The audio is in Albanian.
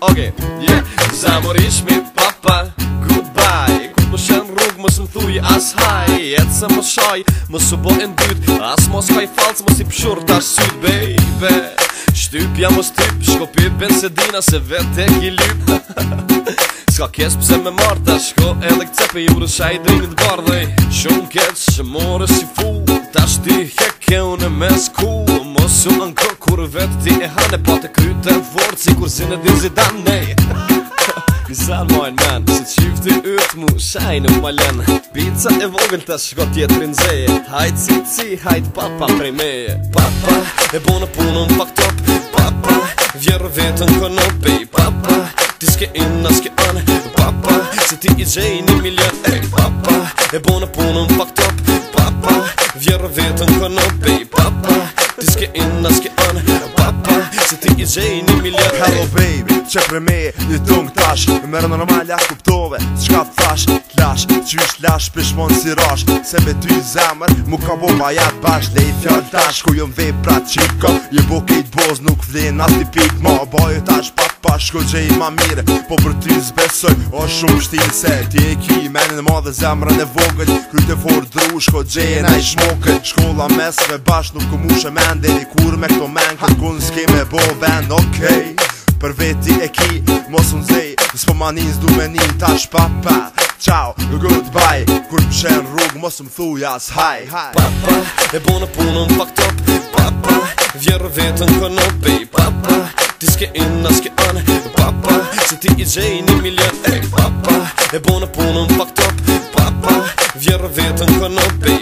Okej, okay, yeah Zamorish mi papa, goodbye Kut më shen rrug, më së më thuj, as haj Jetë se më shaj, më së bo e ndyt As mos kaj falc, më si pëshur të arsyt, baby Shtyp jam më styp, shko pipin se dina se vete ki lyp Ska kesh pëse me marta, shko edhe këtë cepi Jure shaj drinit bardhej Shumë keq, shë more si fu Ta shti heke unë mes ku Mos në nko Kur vetë ti e hane pa të kryte vërë Si kur zinë dhe zidane Nej Nisar mojnë men, si qifti ytë mu shajnë u malen Pizza e vogël të shko tjetrin zeje Hajt si ci, hajt papa prej meje Papa, e bo në punën pak top Papa, vjerë vetën konopi Papa, ti s'ke inë në anë Papa, si ti i gjejnë i milion papa, e bo në punën pak top që për me Një tash, në mërë normalja kuptove Së shka thash, Lash, që ish lash, pëshmonë si rash Se me ty zemër, mu ka bo ma bash Le i fjall tash, ku jëm vej pra qiko Je bo kejt boz, nuk vlen as t'i pit ma Bajo tash, pa pa, shko që i ma mire Po për ty zbesoj, o shumë shtin se Ti e ki i menin në madhe, zemërën e vogël Kryte for dru, shko që e na i shmokën Shkolla mesve bash, nuk ku mushe men kur me këto men, këtë s'ke me bo ven, okay. Për veti e ki, mos unë zej Nësë po manin zdu me një tash pa pa Ciao, you go kur çen rrug mos më thuj as hi hi. Papa, e bona punën pak up. Papa, vjerë vetën kono Papa, ti ske in na ske on. Papa, se ti i jeni një milion. Hey, papa, e bona punën pak up. Papa, vjerë vetën kono